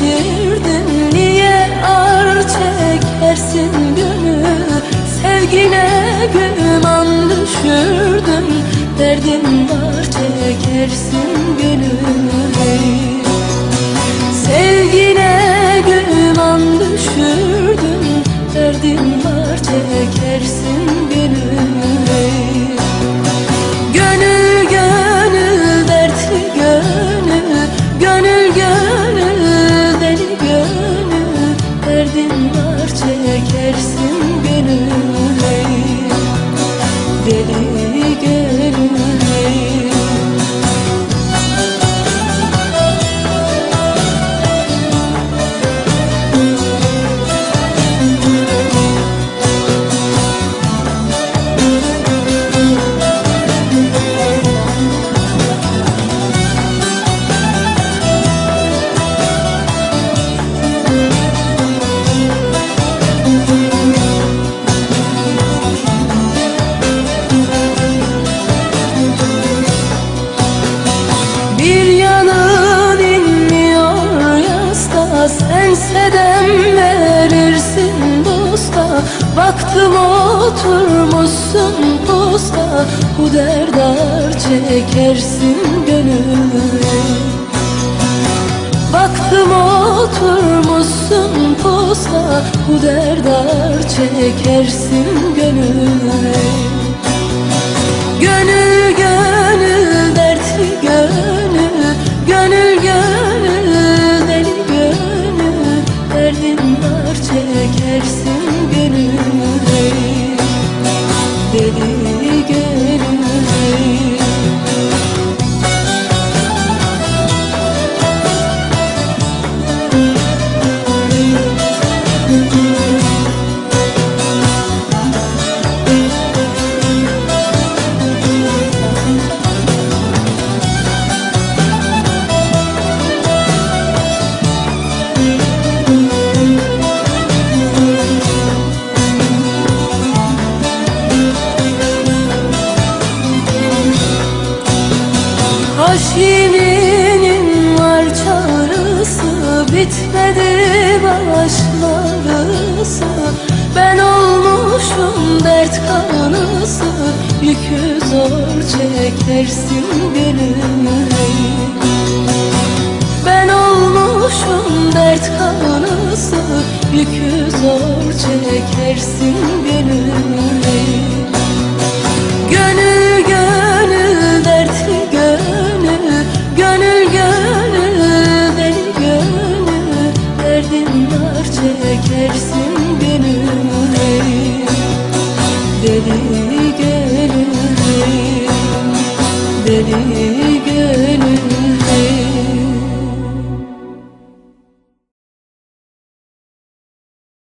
pişirdin Niye ar çekersin gönül Sevgine güman düşürdün. Derdin var çekersin gönül Sevgine güman düşürdün yasta Sense dem verirsin dosta. Baktım oturmuşsun posta. Bu derdar çekersin gönül. Baktım oturmuşsun posta. Bu derdar çekersin Gönül baby. Başlarısı Ben olmuşum dert kanısı. Yükü zor çekersin gönül Ben olmuşum dert kanısı. Yükü zor çekersin gönül